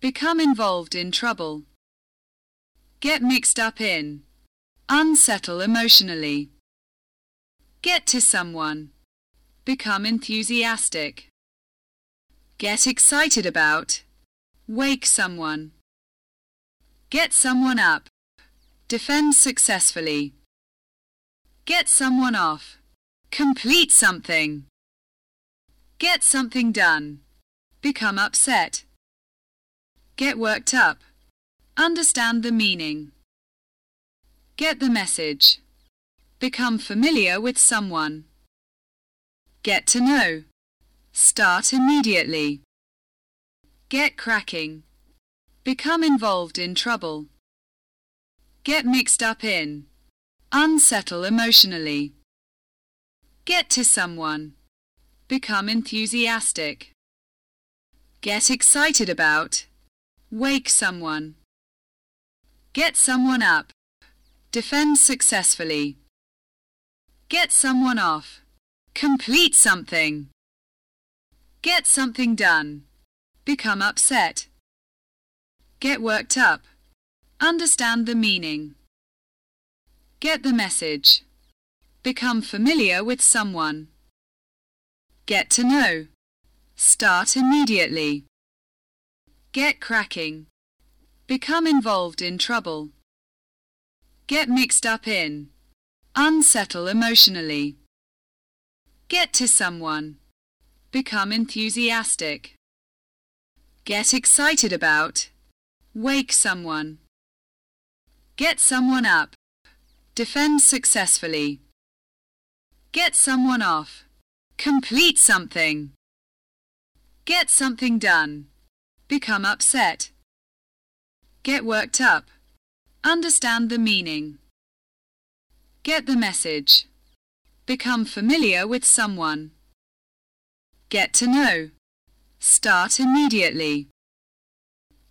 Become involved in trouble. Get mixed up in. Unsettle emotionally. Get to someone. Become enthusiastic. Get excited about. Wake someone. Get someone up. Defend successfully. Get someone off. Complete something. Get something done. Become upset. Get worked up. Understand the meaning. Get the message. Become familiar with someone. Get to know. Start immediately. Get cracking. Become involved in trouble. Get mixed up in. Unsettle emotionally. Get to someone. Become enthusiastic. Get excited about. Wake someone. Get someone up. Defend successfully. Get someone off. Complete something. Get something done. Become upset. Get worked up. Understand the meaning. Get the message. Become familiar with someone. Get to know. Start immediately. Get cracking. Become involved in trouble. Get mixed up in. Unsettle emotionally. Get to someone. Become enthusiastic. Get excited about. Wake someone. Get someone up. Defend successfully. Get someone off. Complete something. Get something done. Become upset. Get worked up. Understand the meaning. Get the message. Become familiar with someone. Get to know. Start immediately.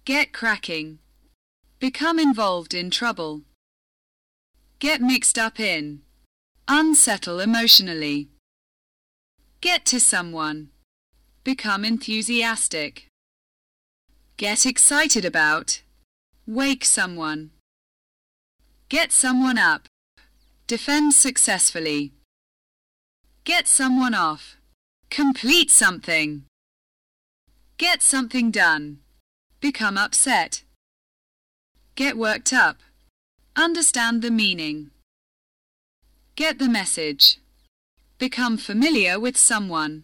Get cracking. Become involved in trouble. Get mixed up in. Unsettle emotionally. Get to someone. Become enthusiastic. Get excited about. Wake someone. Get someone up. Defend successfully. Get someone off. Complete something. Get something done. Become upset. Get worked up. Understand the meaning. Get the message. Become familiar with someone.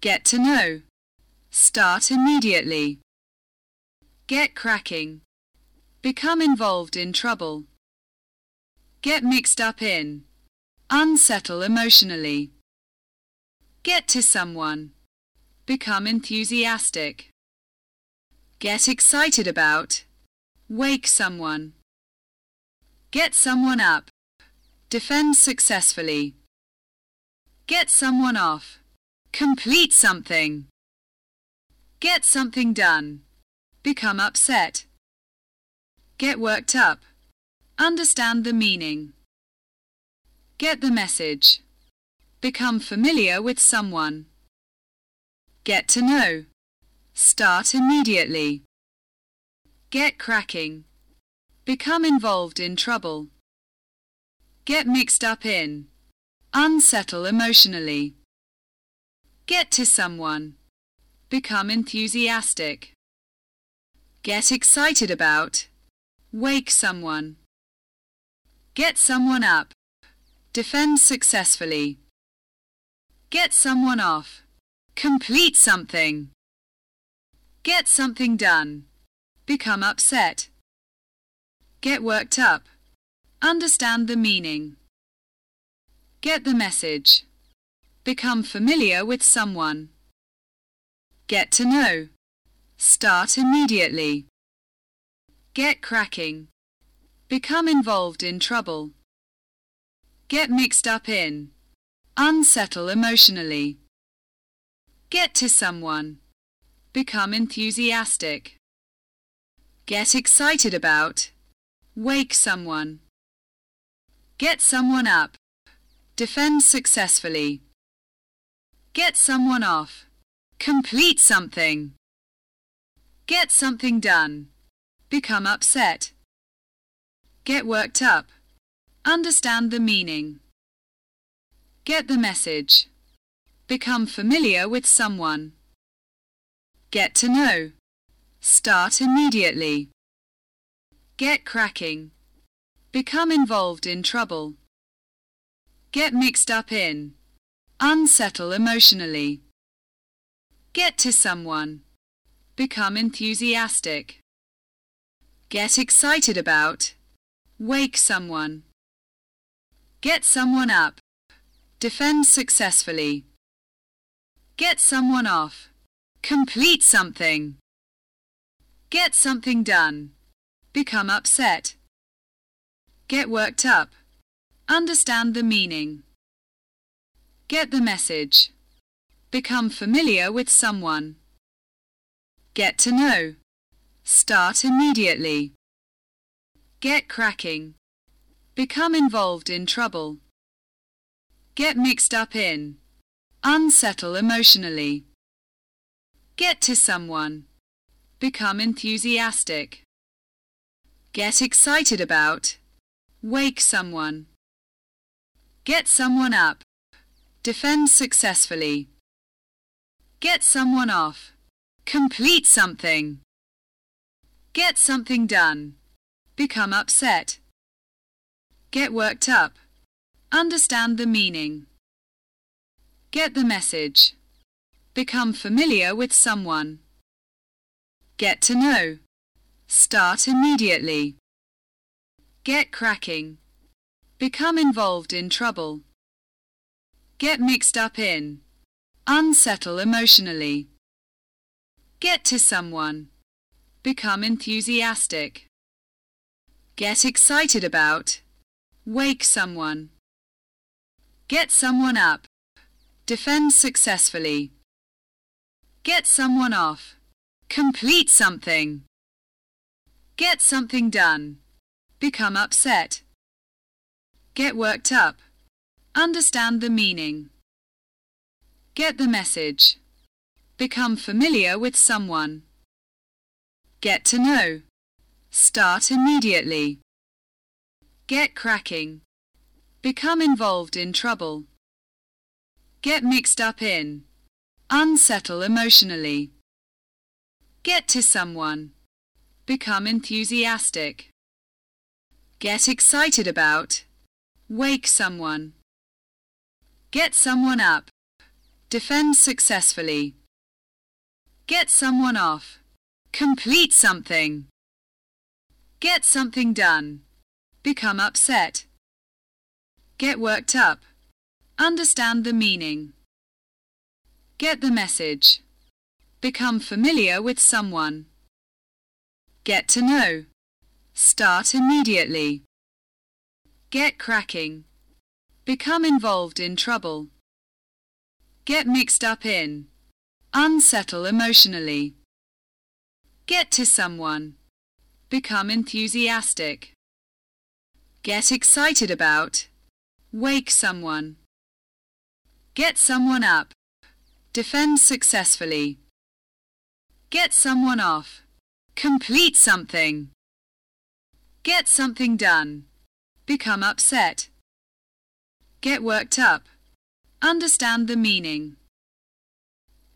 Get to know. Start immediately. Get cracking. Become involved in trouble. Get mixed up in. Unsettle emotionally. Get to someone. Become enthusiastic. Get excited about. Wake someone. Get someone up. Defend successfully. Get someone off. Complete something. Get something done. Become upset. Get worked up. Understand the meaning. Get the message. Become familiar with someone. Get to know. Start immediately. Get cracking. Become involved in trouble. Get mixed up in. Unsettle emotionally. Get to someone. Become enthusiastic. Get excited about. Wake someone. Get someone up. Defend successfully. Get someone off. Complete something. Get something done. Become upset. Get worked up. Understand the meaning. Get the message. Become familiar with someone. Get to know. Start immediately. Get cracking. Become involved in trouble. Get mixed up in. Unsettle emotionally. Get to someone. Become enthusiastic. Get excited about. Wake someone. Get someone up. Defend successfully. Get someone off. Complete something. Get something done. Become upset. Get worked up. Understand the meaning. Get the message. Become familiar with someone. Get to know. Start immediately. Get cracking. Become involved in trouble. Get mixed up in. Unsettle emotionally. Get to someone. Become enthusiastic. Get excited about. Wake someone. Get someone up. Defend successfully. Get someone off. Complete something. Get something done. Become upset. Get worked up. Understand the meaning. Get the message. Become familiar with someone. Get to know. Start immediately. Get cracking. Become involved in trouble. Get mixed up in. Unsettle emotionally. Get to someone. Become enthusiastic. Get excited about. Wake someone. Get someone up. Defend successfully. Get someone off. Complete something. Get something done. Become upset. Get worked up. Understand the meaning. Get the message. Become familiar with someone. Get to know. Start immediately. Get cracking. Become involved in trouble. Get mixed up in. Unsettle emotionally. Get to someone. Become enthusiastic. Get excited about. Wake someone. Get someone up. Defend successfully. Get someone off. Complete something. Get something done. Become upset. Get worked up. Understand the meaning. Get the message. Become familiar with someone. Get to know. Start immediately. Get cracking. Become involved in trouble. Get mixed up in. Unsettle emotionally. Get to someone. Become enthusiastic. Get excited about. Wake someone. Get someone up. Defend successfully. Get someone off. Complete something. Get something done. Become upset. Get worked up. Understand the meaning. Get the message. Become familiar with someone. Get to know. Start immediately. Get cracking. Become involved in trouble. Get mixed up in. Unsettle emotionally. Get to someone. Become enthusiastic. Get excited about. Wake someone. Get someone up. Defend successfully. Get someone off. Complete something. Get something done. Become upset. Get worked up. Understand the meaning.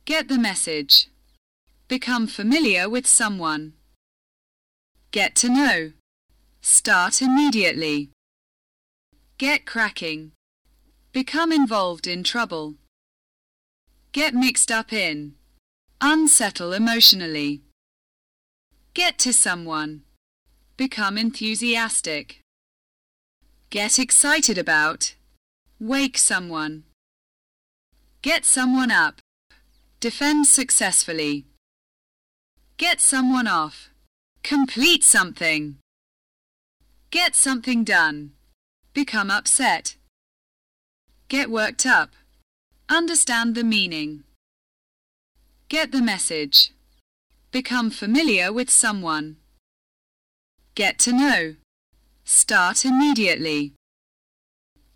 Get the message. Become familiar with someone. Get to know. Start immediately. Get cracking. Become involved in trouble. Get mixed up in. Unsettle emotionally. Get to someone. Become enthusiastic. Get excited about. Wake someone. Get someone up. Defend successfully. Get someone off. Complete something. Get something done. Become upset. Get worked up. Understand the meaning. Get the message. Become familiar with someone. Get to know. Start immediately.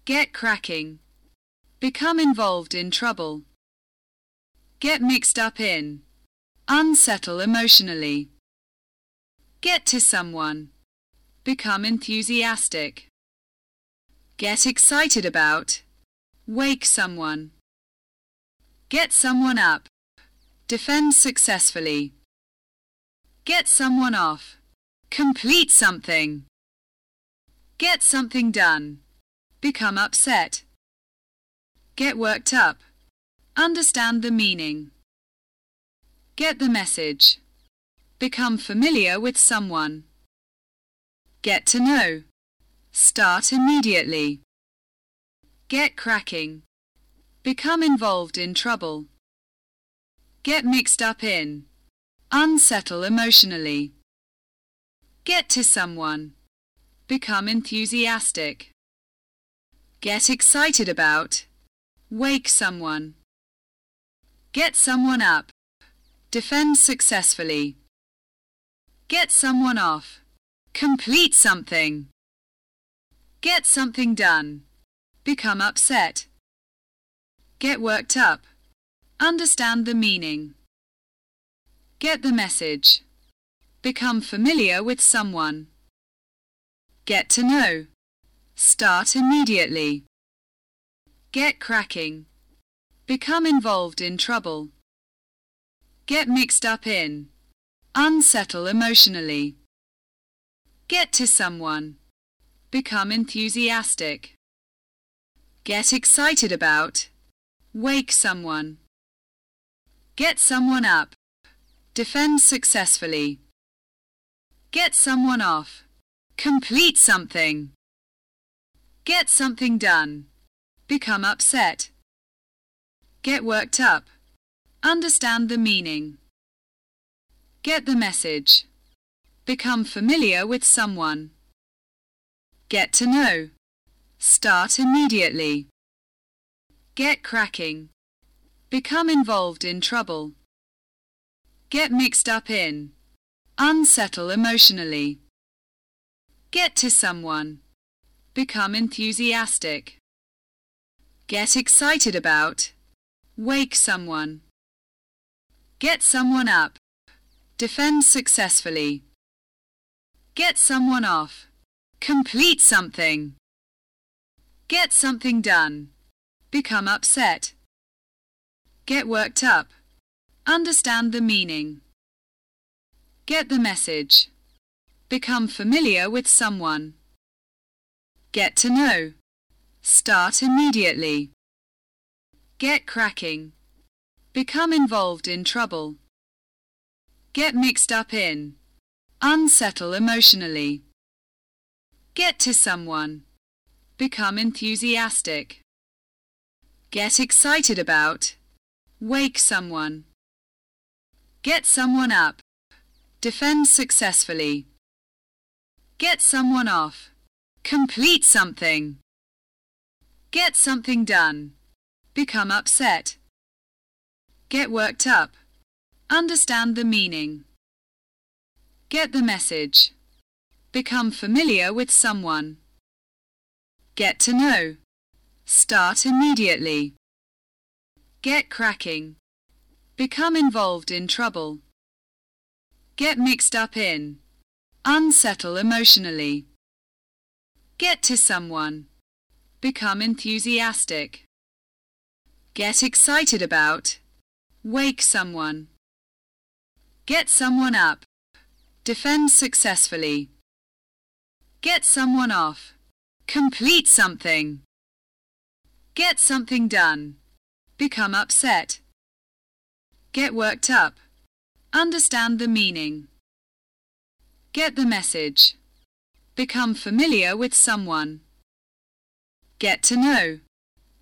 Get cracking. Become involved in trouble. Get mixed up in. unsettle emotionally. Get to someone. Become enthusiastic. Get excited about. Wake someone. Get someone up. Defend successfully. Get someone off. Complete something. Get something done. Become upset. Get worked up. Understand the meaning. Get the message. Become familiar with someone. Get to know. Start immediately. Get cracking. Become involved in trouble. Get mixed up in. Unsettle emotionally. Get to someone. Become enthusiastic. Get excited about. Wake someone. Get someone up. Defend successfully. Get someone off. Complete something. Get something done. Become upset. Get worked up. Understand the meaning. Get the message. Become familiar with someone. Get to know. Start immediately. Get cracking. Become involved in trouble. Get mixed up in. Unsettle emotionally. Get to someone. Become enthusiastic. Get excited about. Wake someone. Get someone up. Defend successfully. Get someone off. Complete something. Get something done. Become upset. Get worked up. Understand the meaning. Get the message. Become familiar with someone. Get to know. Start immediately. Get cracking. Become involved in trouble. Get mixed up in. Unsettle emotionally. Get to someone. Become enthusiastic. Get excited about. Wake someone. Get someone up. Defend successfully. Get someone off. Complete something. Get something done. Become upset. Get worked up. Understand the meaning. Get the message. Become familiar with someone. Get to know. Start immediately. Get cracking. Become involved in trouble. Get mixed up in. Unsettle emotionally. Get to someone. Become enthusiastic. Get excited about. Wake someone. Get someone up. Defend successfully. Get someone off. Complete something. Get something done. Become upset. Get worked up. Understand the meaning. Get the message. Become familiar with someone. Get to know. Start immediately. Get cracking. Become involved in trouble. Get mixed up in. Unsettle emotionally. Get to someone. Become enthusiastic. Get excited about. Wake someone. Get someone up. Defend successfully. Get someone off. Complete something. Get something done. Become upset. Get worked up. Understand the meaning. Get the message. Become familiar with someone. Get to know.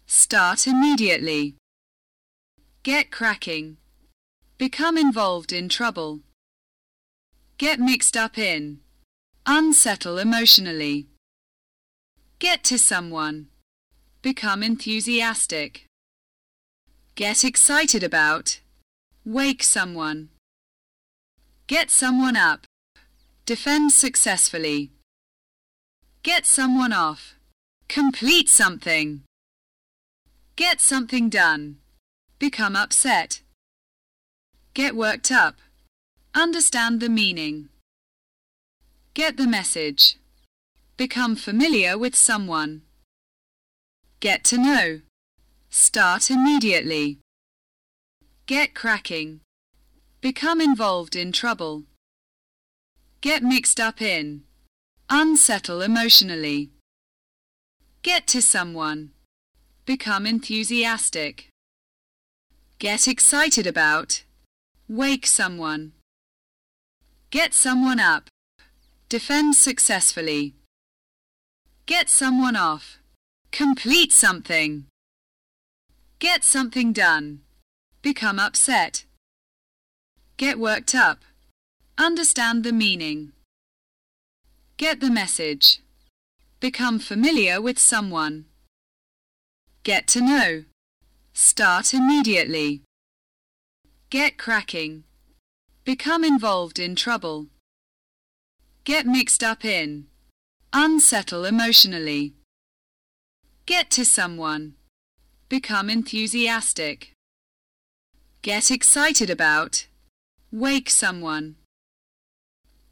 Start immediately. Get cracking. Become involved in trouble. Get mixed up in. Unsettle emotionally. Get to someone. Become enthusiastic. Get excited about. Wake someone. Get someone up. Defend successfully. Get someone off. Complete something. Get something done. Become upset. Get worked up. Understand the meaning. Get the message. Become familiar with someone. Get to know. Start immediately. Get cracking. Become involved in trouble. Get mixed up in. Unsettle emotionally. Get to someone. Become enthusiastic. Get excited about. Wake someone. Get someone up. Defend successfully. Get someone off. Complete something. Get something done. Become upset. Get worked up. Understand the meaning. Get the message. Become familiar with someone. Get to know. Start immediately. Get cracking. Become involved in trouble. Get mixed up in. Unsettle emotionally. Get to someone. Become enthusiastic. Get excited about. Wake someone.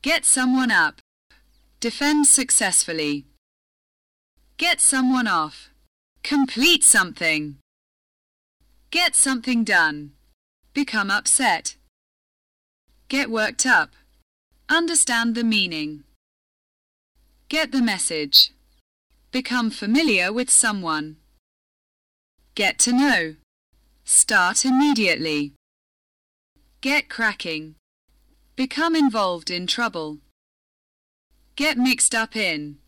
Get someone up. Defend successfully. Get someone off. Complete something. Get something done. Become upset. Get worked up. Understand the meaning. Get the message. Become familiar with someone. Get to know. Start immediately. Get cracking. Become involved in trouble. Get mixed up in.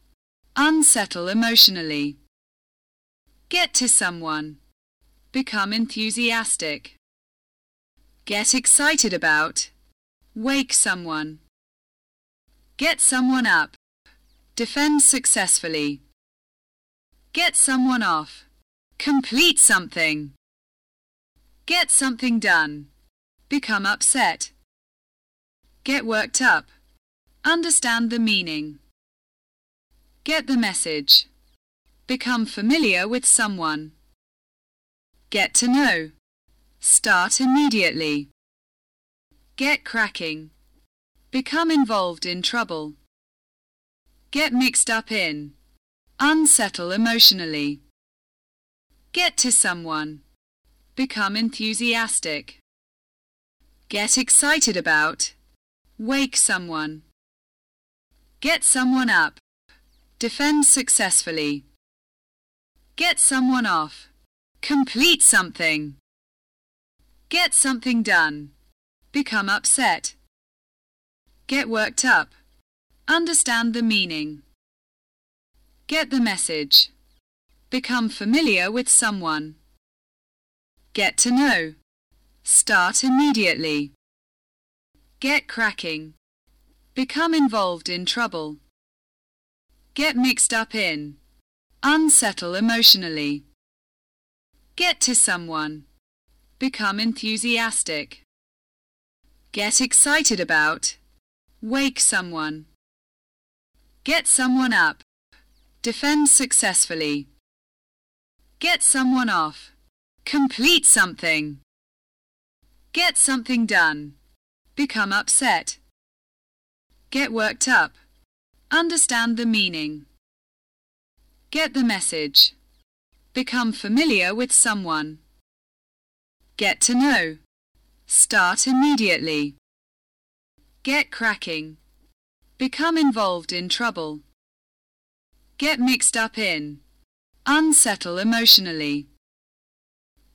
Unsettle emotionally. Get to someone. Become enthusiastic. Get excited about. Wake someone. Get someone up. Defend successfully. Get someone off. Complete something. Get something done. Become upset. Get worked up. Understand the meaning. Get the message. Become familiar with someone. Get to know. Start immediately. Get cracking. Become involved in trouble. Get mixed up in. Unsettle emotionally. Get to someone. Become enthusiastic. Get excited about. Wake someone. Get someone up. Defend successfully. Get someone off. Complete something. Get something done. Become upset. Get worked up. Understand the meaning. Get the message. Become familiar with someone. Get to know. Start immediately. Get cracking. Become involved in trouble. Get mixed up in. Unsettle emotionally. Get to someone. Become enthusiastic. Get excited about. Wake someone. Get someone up. Defend successfully. Get someone off. Complete something. Get something done. Become upset. Get worked up. Understand the meaning. Get the message. Become familiar with someone. Get to know. Start immediately. Get cracking. Become involved in trouble. Get mixed up in. Unsettle emotionally.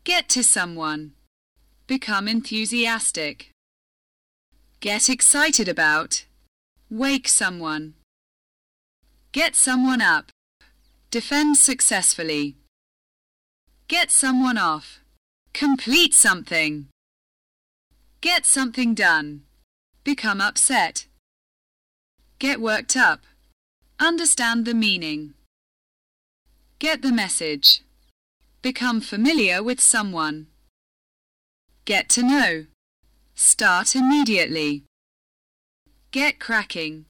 Get to someone. Become enthusiastic. Get excited about. Wake someone. Get someone up. Defend successfully. Get someone off. Complete something. Get something done. Become upset. Get worked up. Understand the meaning. Get the message. Become familiar with someone. Get to know. Start immediately. Get cracking.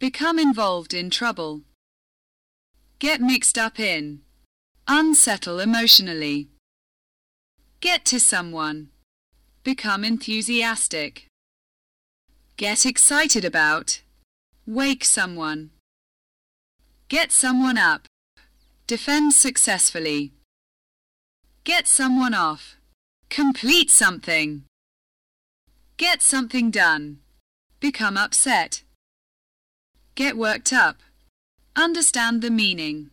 Become involved in trouble. Get mixed up in. Unsettle emotionally. Get to someone. become enthusiastic. Get excited about, wake someone. Get someone up, defend successfully. Get someone off, complete something. Get something done, become upset. Get worked up, understand the meaning.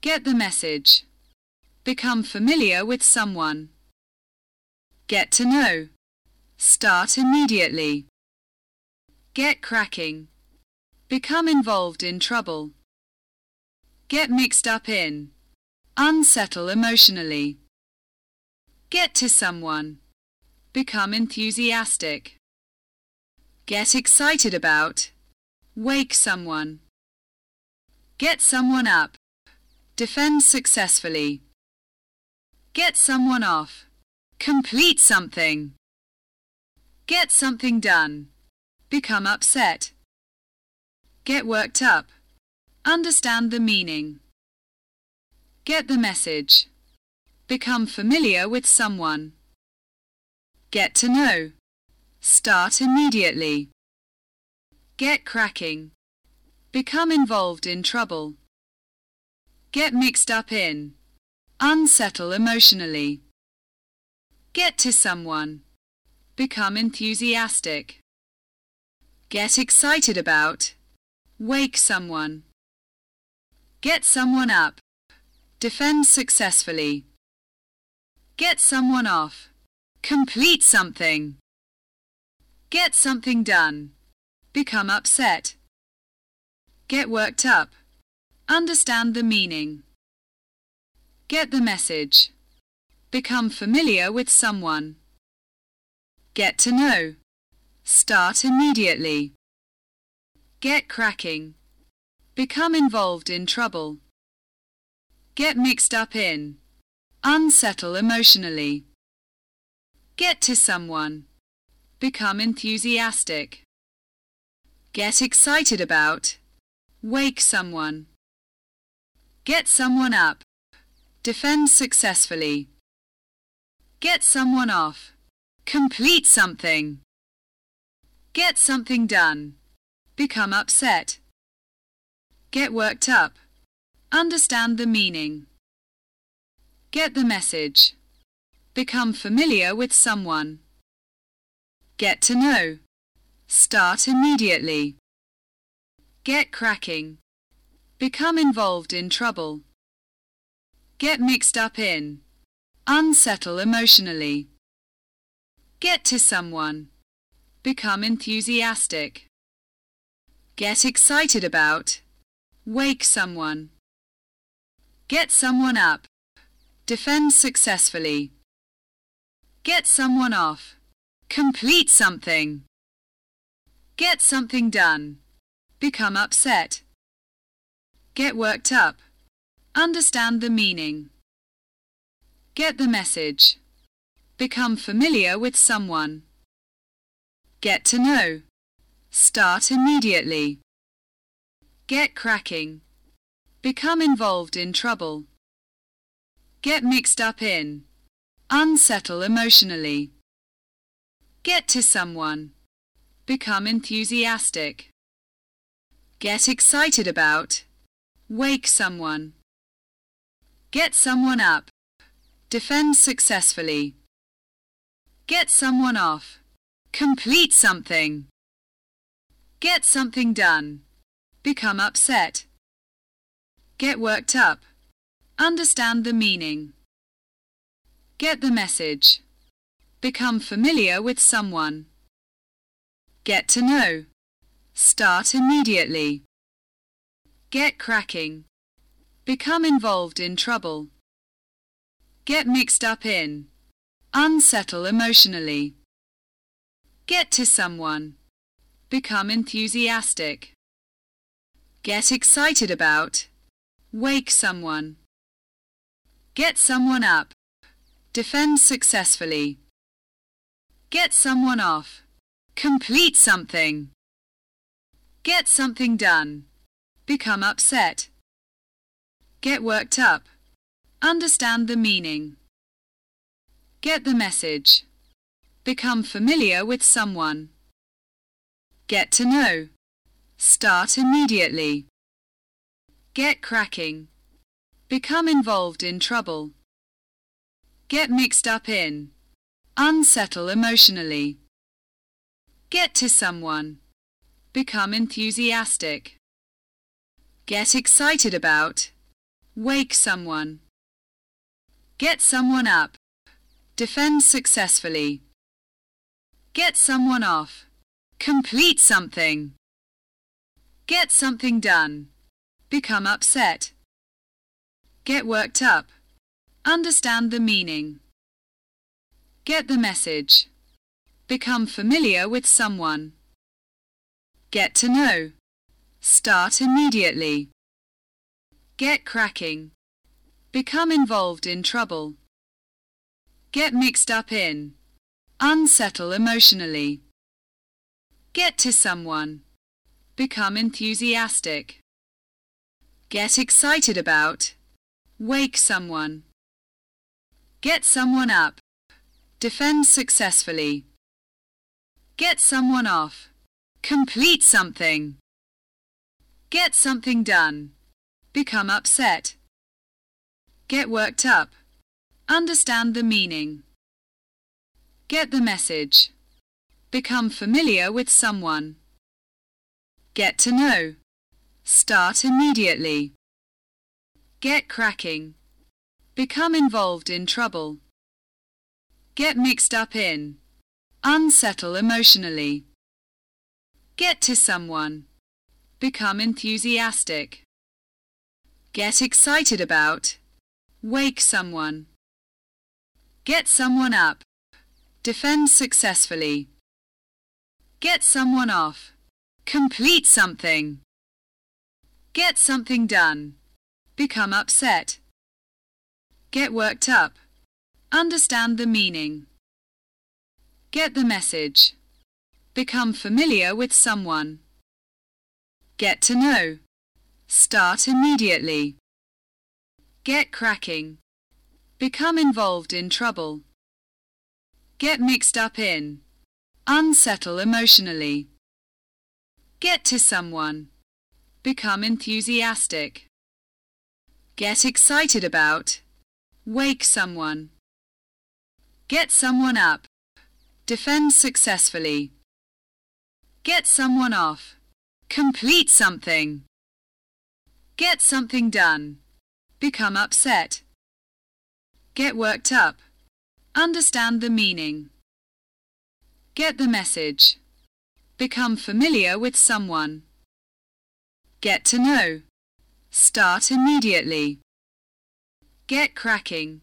Get the message, become familiar with someone. Get to know. Start immediately. Get cracking. Become involved in trouble. Get mixed up in. Unsettle emotionally. Get to someone. Become enthusiastic. Get excited about. Wake someone. Get someone up. Defend successfully. Get someone off. Complete something. Get something done. Become upset. Get worked up. Understand the meaning. Get the message. Become familiar with someone. Get to know. Start immediately. Get cracking. Become involved in trouble. Get mixed up in. Unsettle emotionally. Get to someone. Become enthusiastic. Get excited about. Wake someone. Get someone up. Defend successfully. Get someone off. Complete something. Get something done. Become upset. Get worked up. Understand the meaning. Get the message. Become familiar with someone. Get to know. Start immediately. Get cracking. Become involved in trouble. Get mixed up in. Unsettle emotionally. Get to someone. Become enthusiastic. Get excited about. Wake someone. Get someone up. Defend successfully. Get someone off. Complete something. Get something done. Become upset. Get worked up. Understand the meaning. Get the message. Become familiar with someone. Get to know. Start immediately. Get cracking. Become involved in trouble. Get mixed up in. Unsettle emotionally. Get to someone. Become enthusiastic. Get excited about. Wake someone. Get someone up. Defend successfully. Get someone off. Complete something. Get something done. Become upset. Get worked up. Understand the meaning. Get the message. Become familiar with someone. Get to know. Start immediately. Get cracking. Become involved in trouble. Get mixed up in. Unsettle emotionally. Get to someone. Become enthusiastic. Get excited about. Wake someone. Get someone up. Defend successfully. Get someone off. Complete something. Get something done. Become upset. Get worked up. Understand the meaning. Get the message. Become familiar with someone. Get to know. Start immediately. Get cracking. Become involved in trouble. Get mixed up in. Unsettle emotionally. Get to someone. Become enthusiastic. Get excited about. Wake someone. Get someone up. Defend successfully. Get someone off. Complete something. Get something done. Become upset. Get worked up. Understand the meaning. Get the message. Become familiar with someone. Get to know. Start immediately. Get cracking. Become involved in trouble. Get mixed up in. Unsettle emotionally. Get to someone. Become enthusiastic. Get excited about. Wake someone. Get someone up. Defend successfully. Get someone off. Complete something. Get something done. Become upset. Get worked up. Understand the meaning. Get the message. Become familiar with someone. Get to know. Start immediately. Get cracking. Become involved in trouble. Get mixed up in. Unsettle emotionally. Get to someone. Become enthusiastic. Get excited about. Wake someone. Get someone up. Defend successfully. Get someone off. Complete something. Get something done. Become upset. Get worked up. Understand the meaning. Get the message. Become familiar with someone. Get to know. Start immediately. Get cracking. Become involved in trouble. Get mixed up in. Unsettle emotionally. Get to someone. Become enthusiastic. Get excited about. Wake someone. Get someone up. Defend successfully. Get someone off. Complete something. Get something done. Become upset. Get worked up. Understand the meaning. Get the message. Become familiar with someone. Get to know. Start immediately. Get cracking. Become involved in trouble. Get mixed up in. Unsettle emotionally. Get to someone. Become enthusiastic. Get excited about. Wake someone. Get someone up. Defend successfully. Get someone off. Complete something. Get something done. Become upset. Get worked up. Understand the meaning. Get the message. Become familiar with someone. Get to know. Start immediately. Get cracking.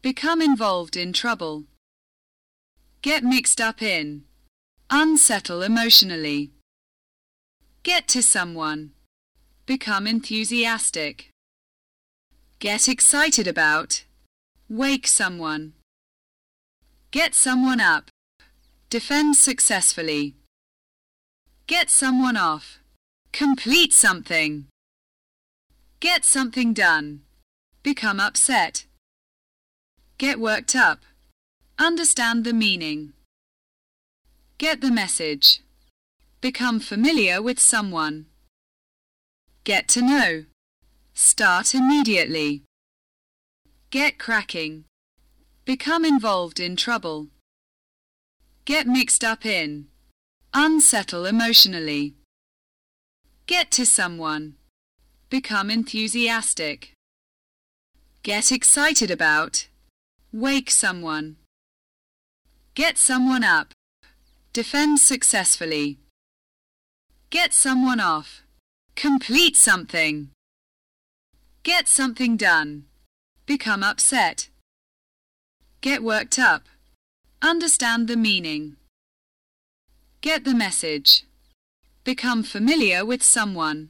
Become involved in trouble. Get mixed up in. Unsettle emotionally. Get to someone. Become enthusiastic. Get excited about. Wake someone. Get someone up. Defend successfully. Get someone off. Complete something. Get something done. Become upset. Get worked up. Understand the meaning. Get the message. Become familiar with someone. Get to know. Start immediately. Get cracking. Become involved in trouble. Get mixed up in. Unsettle emotionally. Get to someone. Become enthusiastic. Get excited about. Wake someone. Get someone up. Defend successfully. Get someone off. Complete something. Get something done. Become upset. Get worked up. Understand the meaning. Get the message. Become familiar with someone.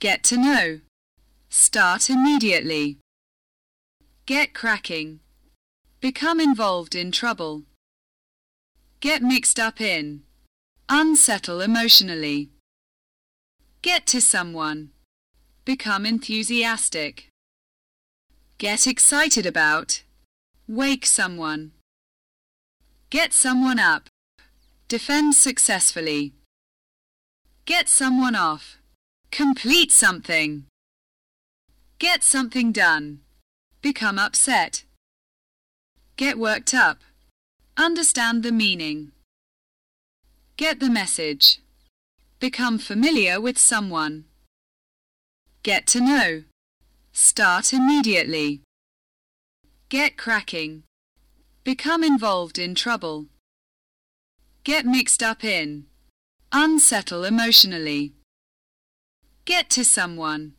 Get to know. Start immediately. Get cracking. Become involved in trouble. Get mixed up in. Unsettle emotionally. Get to someone. Become enthusiastic. Get excited about. Wake someone. Get someone up. Defend successfully. Get someone off. Complete something. Get something done. Become upset. Get worked up. Understand the meaning. Get the message. Become familiar with someone. Get to know. Start immediately. Get cracking. Become involved in trouble. Get mixed up in. Unsettle emotionally. Get to someone.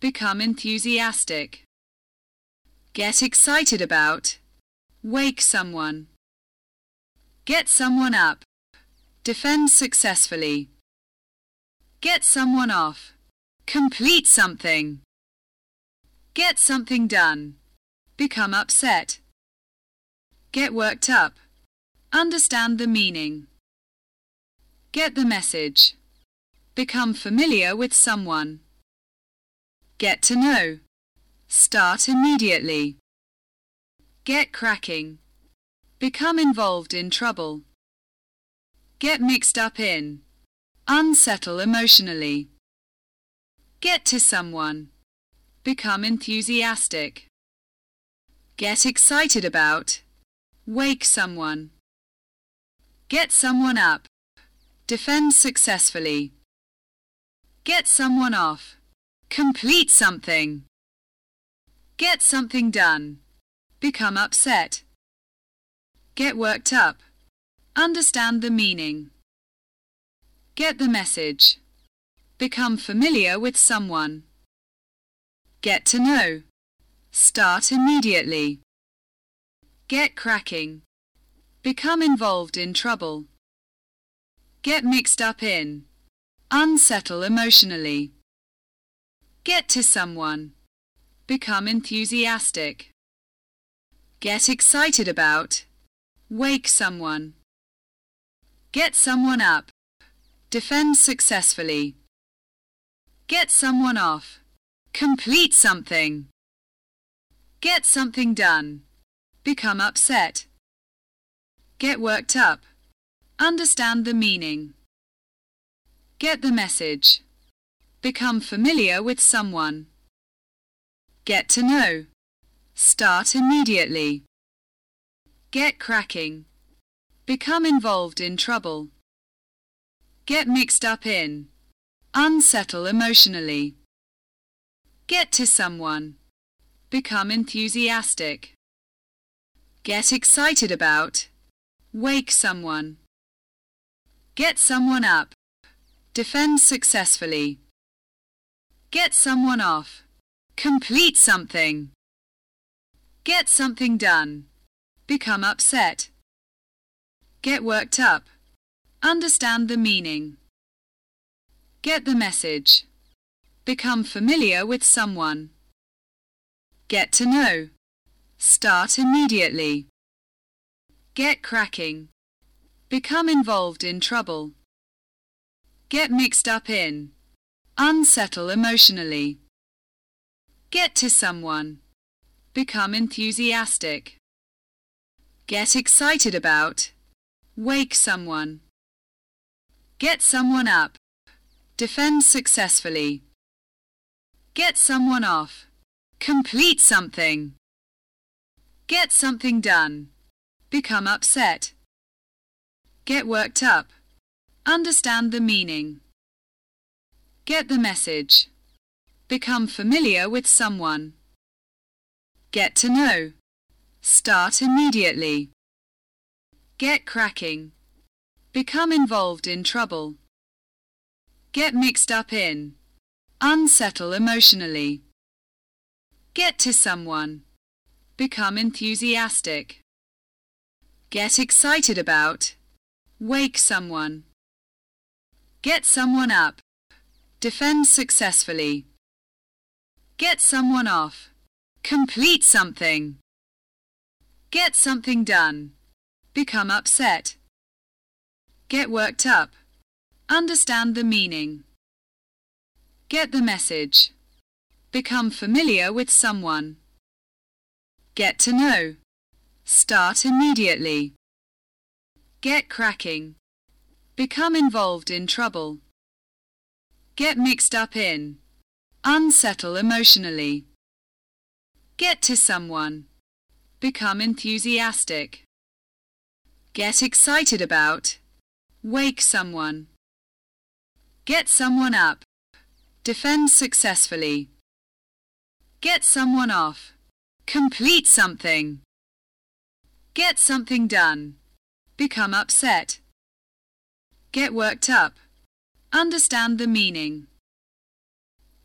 Become enthusiastic. Get excited about. Wake someone. Get someone up. Defend successfully. Get someone off. Complete something. Get something done. Become upset. Get worked up. Understand the meaning. Get the message. Become familiar with someone. Get to know. Start immediately. Get cracking. Become involved in trouble. Get mixed up in. Unsettle emotionally. Get to someone. Become enthusiastic. Get excited about. Wake someone. Get someone up. Defend successfully. Get someone off. Complete something. Get something done. Become upset. Get worked up. Understand the meaning. Get the message. Become familiar with someone. Get to know. Start immediately. Get cracking. Become involved in trouble. Get mixed up in. Unsettle emotionally. Get to someone. Become enthusiastic. Get excited about. Wake someone. Get someone up. Defend successfully. Get someone off. Complete something. Get something done. Become upset. Get worked up. Understand the meaning. Get the message. Become familiar with someone. Get to know. Start immediately. Get cracking. Become involved in trouble. Get mixed up in. Unsettle emotionally. Get to someone. Become enthusiastic. Get excited about. Wake someone. Get someone up. Defend successfully. Get someone off. Complete something. Get something done. Become upset. Get worked up. Understand the meaning. Get the message. Become familiar with someone. Get to know. Start immediately. Get cracking. Become involved in trouble. Get mixed up in. Unsettle emotionally. Get to someone. Become enthusiastic. Get excited about. Wake someone. Get someone up. Defend successfully. Get someone off. Complete something. Get something done. Become upset. Get worked up. Understand the meaning. Get the message. Become familiar with someone. Get to know. Start immediately. Get cracking. Become involved in trouble. Get mixed up in. Unsettle emotionally. Get to someone. Become enthusiastic. Get excited about. Wake someone. Get someone up. Defend successfully. Get someone off. Complete something. Get something done. Become upset. Get worked up. Understand the meaning. Get the message. Become familiar with someone. Get to know. Start immediately. Get cracking. Become involved in trouble. Get mixed up in. Unsettle emotionally. Get to someone. Become enthusiastic. Get excited about. Wake someone. Get someone up. Defend successfully. Get someone off. Complete something. Get something done. Become upset. Get worked up. Understand the meaning.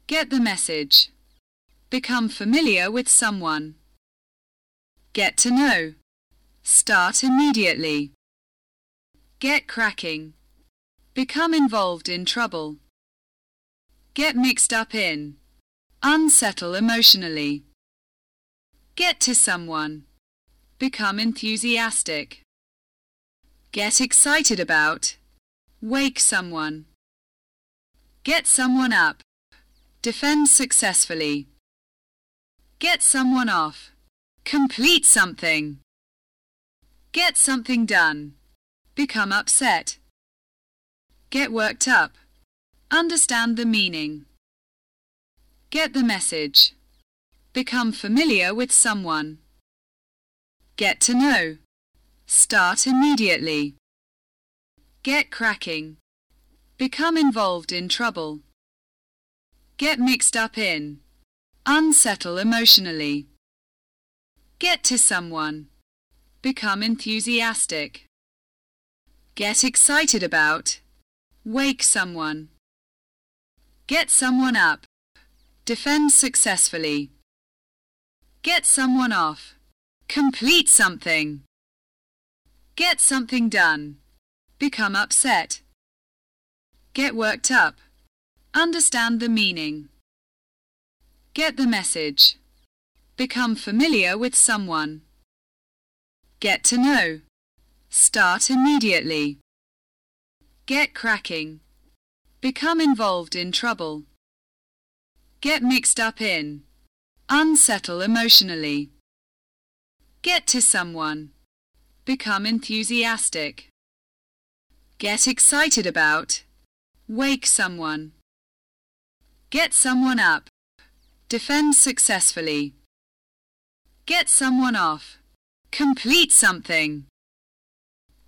Get the message. Become familiar with someone. Get to know. Start immediately. Get cracking. Become involved in trouble. Get mixed up in. Unsettle emotionally. Get to someone. Become enthusiastic. Get excited about. Wake someone. Get someone up. Defend successfully. Get someone off. Complete something. Get something done. Become upset. Get worked up. Understand the meaning. Get the message. Become familiar with someone. Get to know. Start immediately. Get cracking. Become involved in trouble. Get mixed up in. Unsettle emotionally. Get to someone. Become enthusiastic. Get excited about. Wake someone. Get someone up. Defend successfully. Get someone off. Complete something. Get something done. Become upset. Get worked up. Understand the meaning. Get the message. Become familiar with someone. Get to know. Start immediately. Get cracking. Become involved in trouble. Get mixed up in. Unsettle emotionally. Get to someone. Become enthusiastic. Get excited about. Wake someone. Get someone up. Defend successfully. Get someone off. Complete something.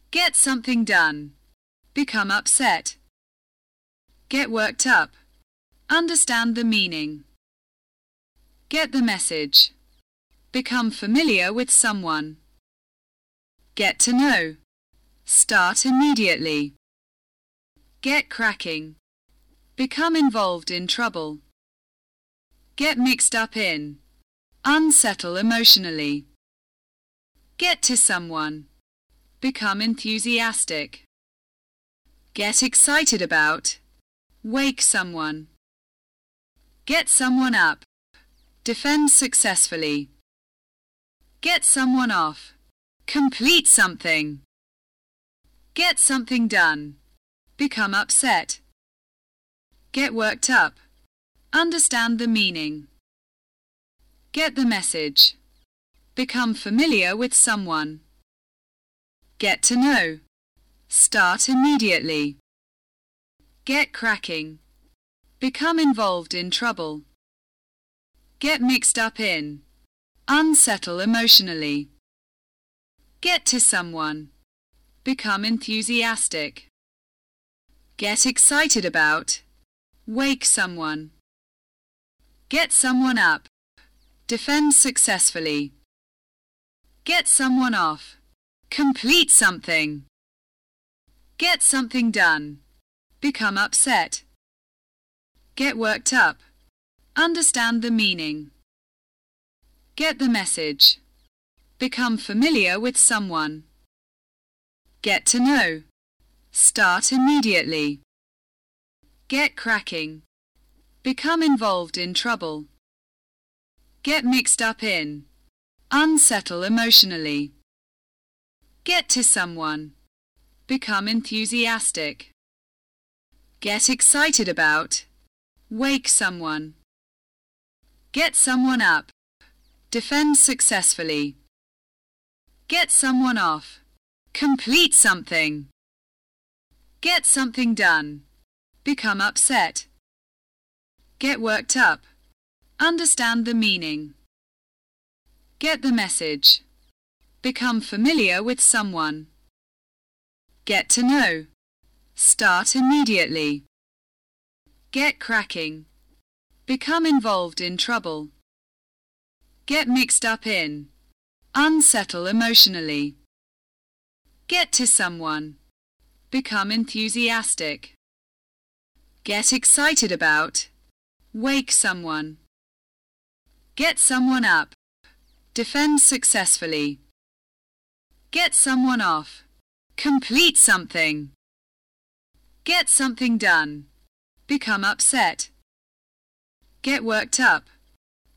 Get something done. Become upset. Get worked up. Understand the meaning. Get the message. Become familiar with someone. Get to know. Start immediately. Get cracking. Become involved in trouble. Get mixed up in. Unsettle emotionally. Get to someone. Become enthusiastic. Get excited about. Wake someone. Get someone up. Defend successfully. Get someone off. Complete something. Get something done. Become upset. Get worked up. Understand the meaning. Get the message. Become familiar with someone. Get to know. Start immediately. Get cracking. Become involved in trouble. Get mixed up in. Unsettle emotionally. Get to someone. Become enthusiastic. Get excited about. Wake someone. Get someone up. Defend successfully. Get someone off. Complete something. Get something done. Become upset. Get worked up. Understand the meaning. Get the message. Become familiar with someone. Get to know. Start immediately. Get cracking. Become involved in trouble. Get mixed up in. Unsettle emotionally. Get to someone. Become enthusiastic. Get excited about. Wake someone. Get someone up. Defend successfully. Get someone off. Complete something. Get something done. Become upset. Get worked up. Understand the meaning. Get the message. Become familiar with someone. Get to know. Start immediately. Get cracking. Become involved in trouble. Get mixed up in. Unsettle emotionally. Get to someone. Become enthusiastic. Get excited about. Wake someone. Get someone up. Defend successfully. Get someone off. Complete something. Get something done. Become upset. Get worked up.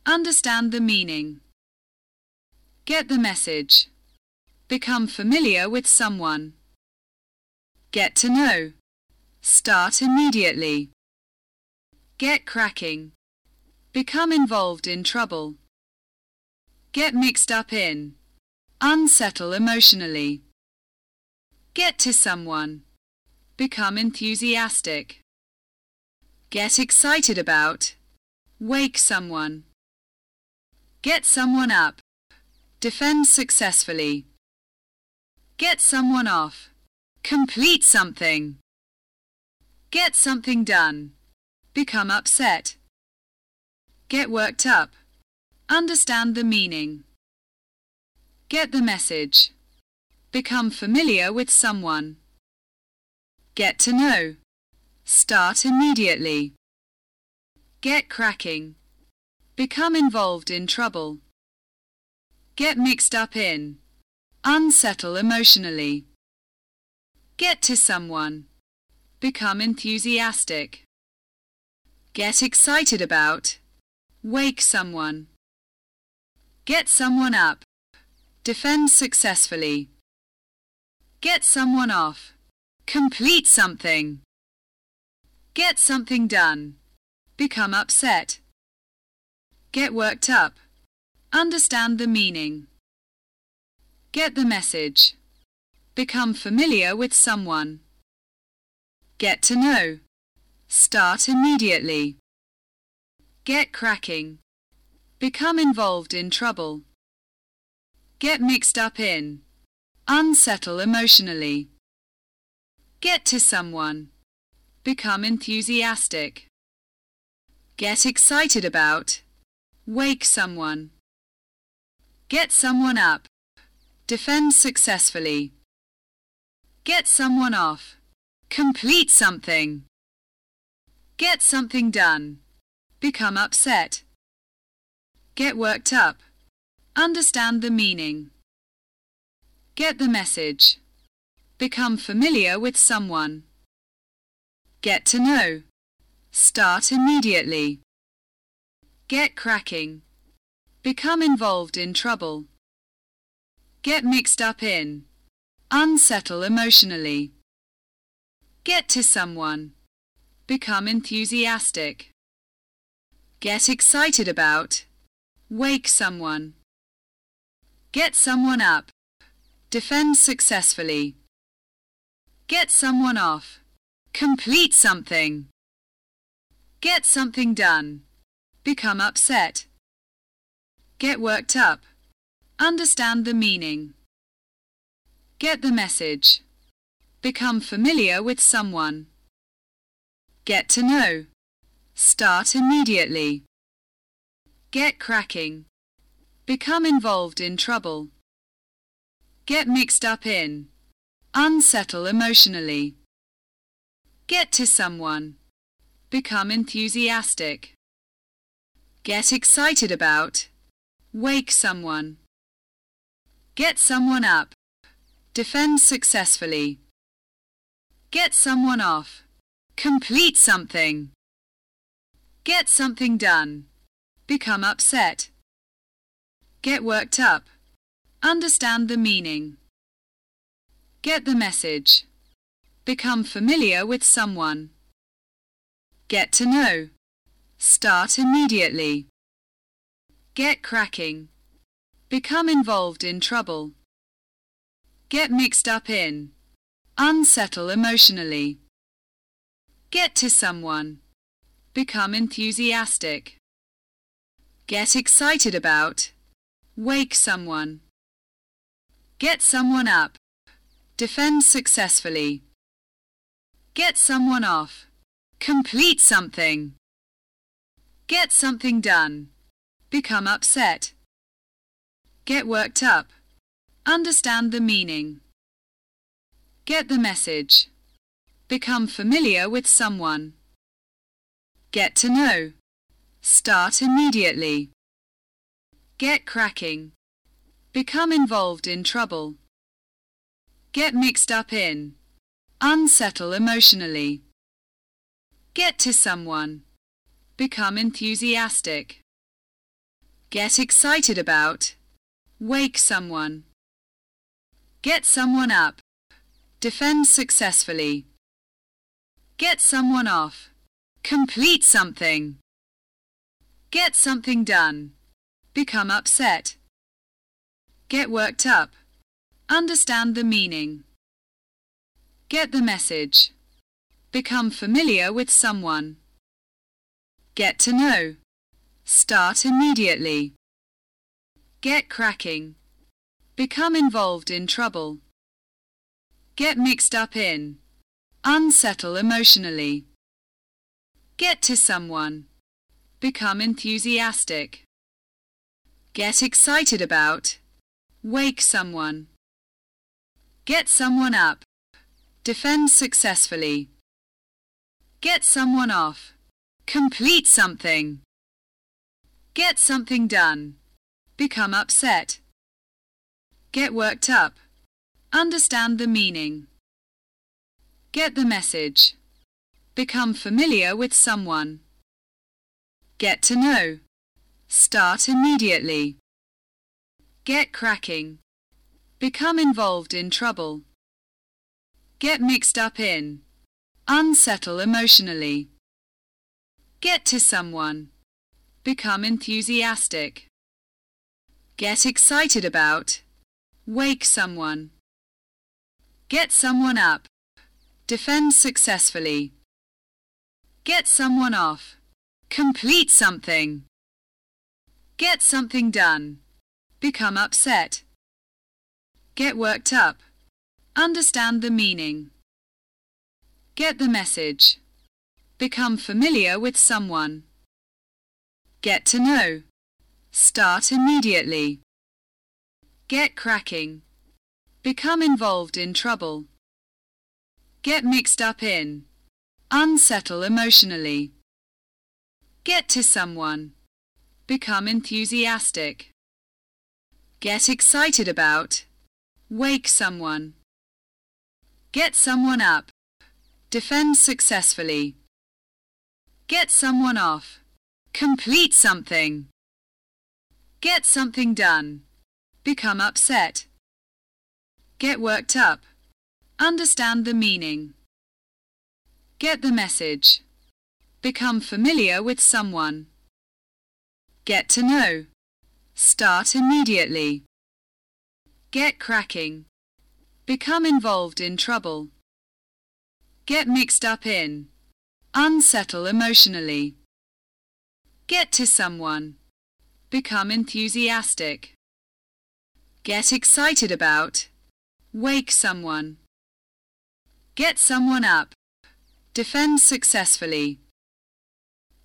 Understand the meaning. Get the message. Become familiar with someone. Get to know. Start immediately. Get cracking. Become involved in trouble. Get mixed up in. Unsettle emotionally. Get to someone. Become enthusiastic. Get excited about. Wake someone. Get someone up. Defend successfully. Get someone off. Complete something. Get something done. Become upset. Get worked up. Understand the meaning. Get the message. Become familiar with someone. Get to know. Start immediately. Get cracking. Become involved in trouble. Get mixed up in. Unsettle emotionally. Get to someone. Become enthusiastic. Get excited about. Wake someone. Get someone up. Defend successfully. Get someone off. Complete something. Get something done. Become upset. Get worked up. Understand the meaning. Get the message. Become familiar with someone. Get to know. Start immediately. Get cracking. Become involved in trouble. Get mixed up in. Unsettle emotionally. Get to someone. Become enthusiastic. Get excited about. Wake someone. Get someone up. Defend successfully. Get someone off. Complete something. Get something done. Become upset. Get worked up. Understand the meaning. Get the message. Become familiar with someone. Get to know. Start immediately. Get cracking. Become involved in trouble. Get mixed up in. Unsettle emotionally. Get to someone. Become enthusiastic. Get excited about. Wake someone. Get someone up. Defend successfully. Get someone off. Complete something. Get something done. Become upset. Get worked up. Understand the meaning. Get the message. Become familiar with someone. Get to know. Start immediately. Get cracking. Become involved in trouble. Get mixed up in. Unsettle emotionally. Get to someone. Become enthusiastic. Get excited about. Wake someone. Get someone up. Defend successfully. Get someone off. Complete something. Get something done. Become upset. Get worked up. Understand the meaning. Get the message. Become familiar with someone. Get to know. Start immediately. Get cracking. Become involved in trouble. Get mixed up in. Unsettle emotionally. Get to someone. Become enthusiastic. Get excited about. Wake someone. Get someone up. Defend successfully. Get someone off. Complete something. Get something done. Become upset. Get worked up. Understand the meaning. Get the message. Become familiar with someone. Get to know. Start immediately. Get cracking. Become involved in trouble. Get mixed up in. Unsettle emotionally. Get to someone. Become enthusiastic. Get excited about. Wake someone. Get someone up. Defend successfully. Get someone off. Complete something. Get something done. Become upset. Get worked up. Understand the meaning. Get the message. Become familiar with someone. Get to know. Start immediately. Get cracking. Become involved in trouble. Get mixed up in. Unsettle emotionally. Get to someone. Become enthusiastic. Get excited about. Wake someone. Get someone up. Defend successfully. Get someone off. Complete something. Get something done. Become upset. Get worked up. Understand the meaning. Get the message. Become familiar with someone. Get to know. Start immediately. Get cracking. Become involved in trouble. Get mixed up in. Unsettle emotionally. Get to someone. Become enthusiastic. Get excited about. Wake someone. Get someone up. Defend successfully. Get someone off. Complete something. Get something done. Become upset. Get worked up. Understand the meaning. Get the message. Become familiar with someone. Get to know. Start immediately. Get cracking. Become involved in trouble. Get mixed up in. Unsettle emotionally. Get to someone. Become enthusiastic. Get excited about. Wake someone. Get someone up. Defend successfully. Get someone off. Complete something. Get something done. Become upset. Get worked up. Understand the meaning. Get the message. Become familiar with someone. Get to know. Start immediately. Get cracking. Become involved in trouble. Get mixed up in. Unsettle emotionally. Get to someone. Become enthusiastic. Get excited about. Wake someone. Get someone up. Defend successfully.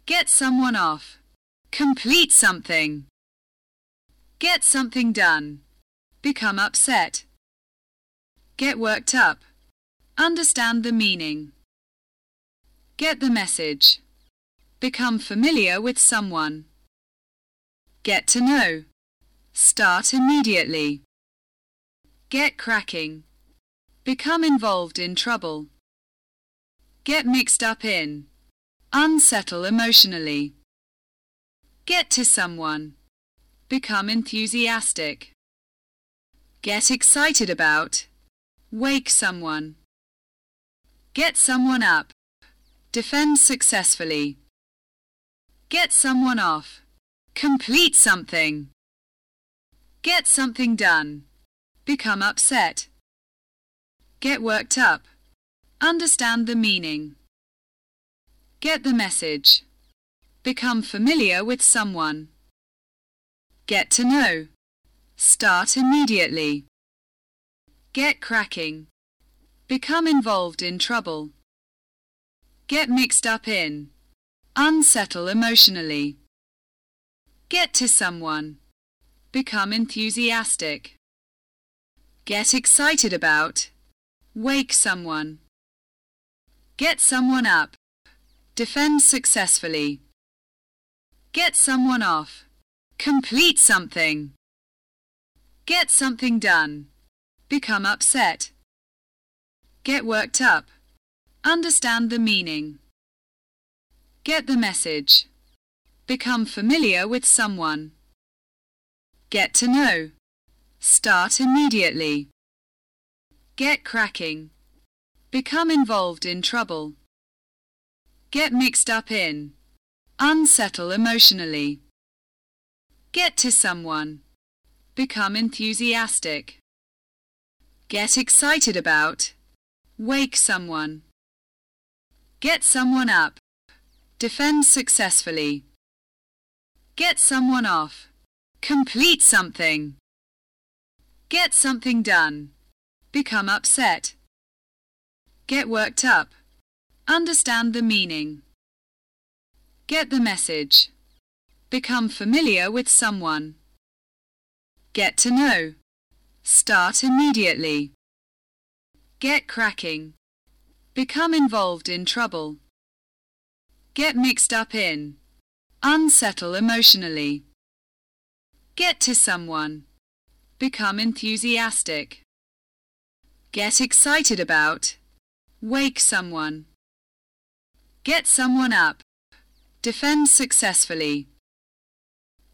Get someone off. Complete something. Get something done. Become upset. Get worked up. Understand the meaning. Get the message. Become familiar with someone. Get to know. Start immediately. Get cracking. Become involved in trouble. Get mixed up in. Unsettle emotionally. Get to someone. Become enthusiastic. Get excited about. Wake someone. Get someone up. Defend successfully. Get someone off. Complete something. Get something done. Become upset. Get worked up. Understand the meaning. Get the message. Become familiar with someone. Get to know. Start immediately. Get cracking. Become involved in trouble. Get mixed up in. Unsettle emotionally. Get to someone. Become enthusiastic. Get excited about. Wake someone. Get someone up. Defend successfully. Get someone off. Complete something. Get something done. Become upset. Get worked up. Understand the meaning. Get the message. Become familiar with someone. Get to know. Start immediately. Get cracking. Become involved in trouble. Get mixed up in. Unsettle emotionally. Get to someone. Become enthusiastic. Get excited about. Wake someone. Get someone up. Defend successfully. Get someone off. Complete something. Get something done. Become upset. Get worked up. Understand the meaning. Get the message. Become familiar with someone. Get to know. Start immediately. Get cracking. Become involved in trouble. Get mixed up in. Unsettle emotionally. Get to someone. Become enthusiastic. Get excited about. Wake someone. Get someone up. Defend successfully.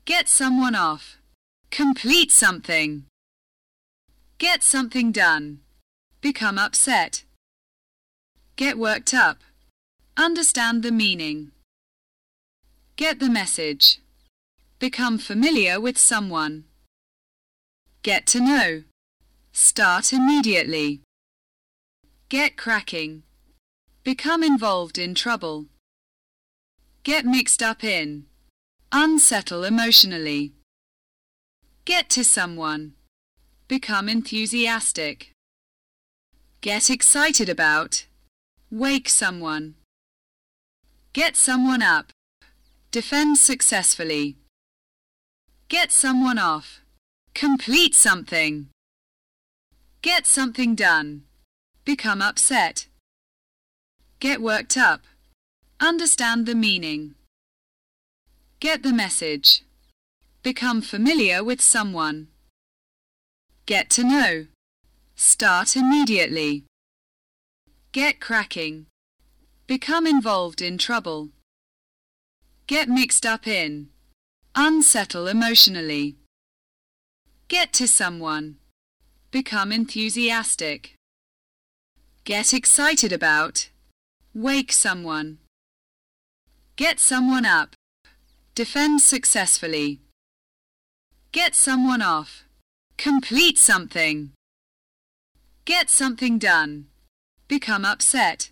Get someone off. Complete something. Get something done. Become upset. Get worked up. Understand the meaning. Get the message. Become familiar with someone. Get to know. Start immediately. Get cracking. Become involved in trouble. Get mixed up in. Unsettle emotionally. Get to someone. Become enthusiastic. Get excited about. Wake someone. Get someone up. Defend successfully. Get someone off. Complete something. Get something done. Become upset. Get worked up. Understand the meaning. Get the message. Become familiar with someone. Get to know. Start immediately. Get cracking. Become involved in trouble. Get mixed up in. Unsettle emotionally. Get to someone. Become enthusiastic. Get excited about. Wake someone. Get someone up. Defend successfully. Get someone off. Complete something. Get something done. Become upset.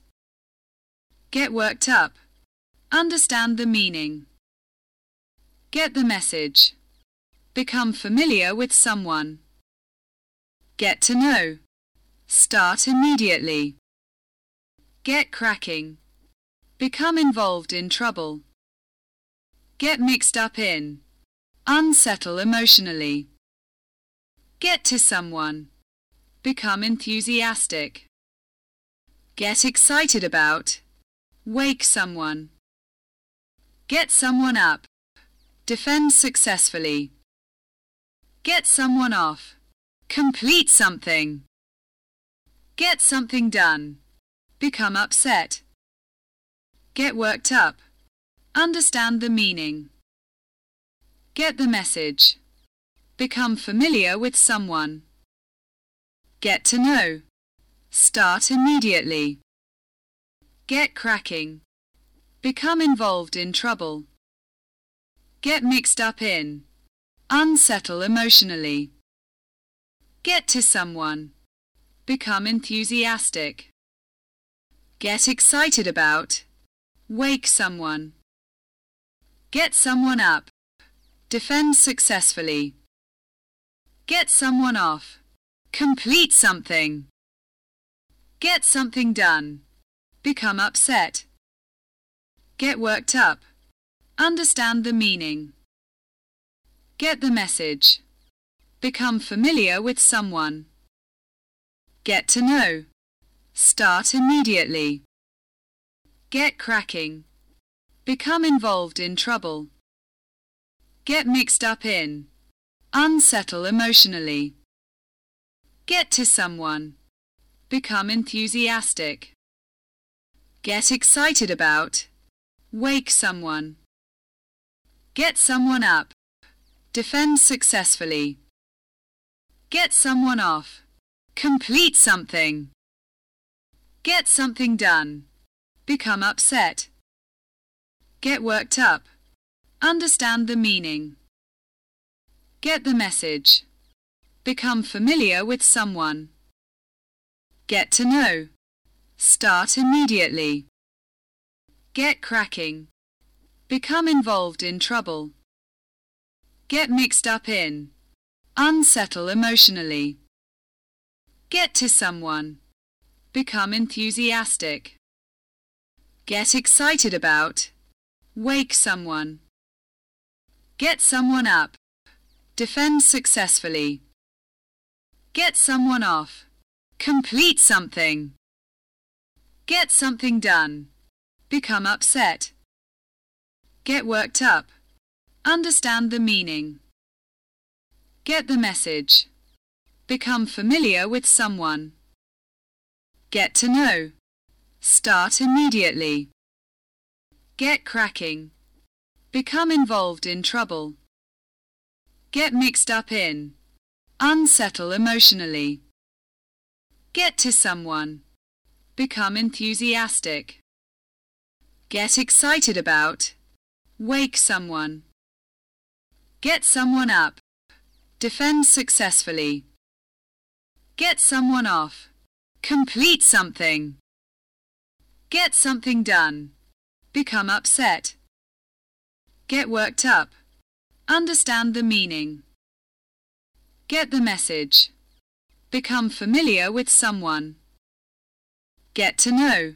Get worked up. Understand the meaning. Get the message. Become familiar with someone. Get to know. Start immediately. Get cracking. Become involved in trouble. Get mixed up in. Unsettle emotionally. Get to someone. Become enthusiastic. Get excited about. Wake someone. Get someone up. Defend successfully. Get someone off. Complete something. Get something done. Become upset. Get worked up. Understand the meaning. Get the message. Become familiar with someone. Get to know. Start immediately. Get cracking. Become involved in trouble. Get mixed up in. Unsettle emotionally. Get to someone. become enthusiastic. Get excited about, wake someone. Get someone up, defend successfully. Get someone off, complete something. Get something done, become upset. Get worked up, understand the meaning. Get the message, become familiar with someone. Get to know. Start immediately. Get cracking. Become involved in trouble. Get mixed up in. Unsettle emotionally. Get to someone. Become enthusiastic. Get excited about. Wake someone. Get someone up. Defend successfully. Get someone off. Complete something. Get something done. Become upset. Get worked up. Understand the meaning. Get the message. Become familiar with someone. Get to know. Start immediately. Get cracking. Become involved in trouble. Get mixed up in. Unsettle emotionally. Get to someone. Become enthusiastic. Get excited about. Wake someone. Get someone up. Defend successfully. Get someone off. Complete something. Get something done. Become upset. Get worked up. Understand the meaning. Get the message. Become familiar with someone. Get to know. Start immediately. Get cracking. Become involved in trouble. Get mixed up in. Unsettle emotionally. Get to someone. Become enthusiastic. Get excited about. Wake someone. Get someone up. Defend successfully. Get someone off. Complete something. Get something done. Become upset. Get worked up. Understand the meaning. Get the message. Become familiar with someone. Get to know.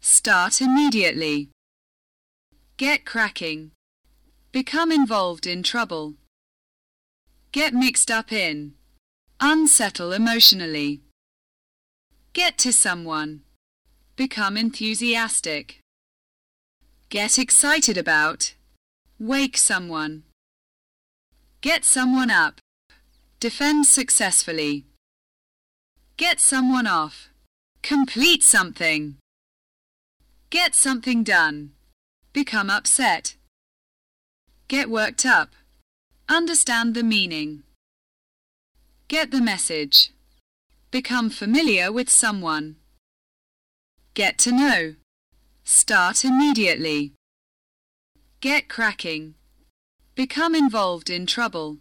Start immediately. Get cracking. Become involved in trouble. Get mixed up in. Unsettle emotionally. Get to someone. Become enthusiastic. Get excited about. Wake someone. Get someone up. Defend successfully. Get someone off. Complete something. Get something done. Become upset. Get worked up. Understand the meaning. Get the message. Become familiar with someone. Get to know. Start immediately. Get cracking. Become involved in trouble.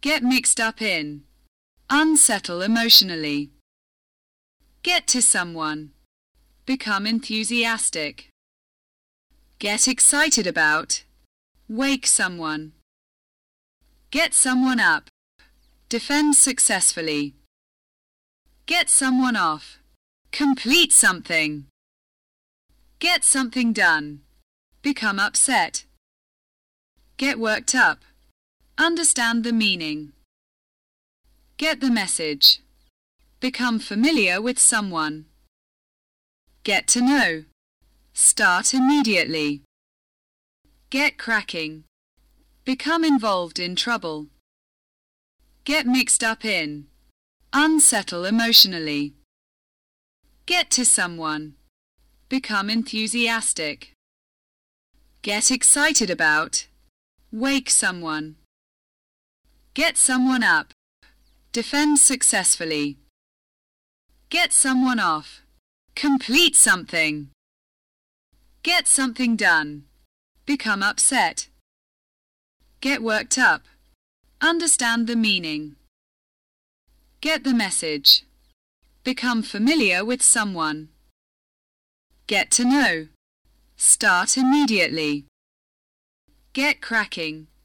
Get mixed up in. Unsettle emotionally. Get to someone. Become enthusiastic. Get excited about. Wake someone. Get someone up. Defend successfully. Get someone off. Complete something. Get something done. Become upset. Get worked up. Understand the meaning. Get the message. Become familiar with someone. Get to know. Start immediately. Get cracking. Become involved in trouble. Get mixed up in. Unsettle emotionally. Get to someone. Become enthusiastic. Get excited about. Wake someone. Get someone up. Defend successfully. Get someone off. Complete something. Get something done. Become upset. Get worked up. Understand the meaning. Get the message. Become familiar with someone. Get to know. Start immediately. Get cracking.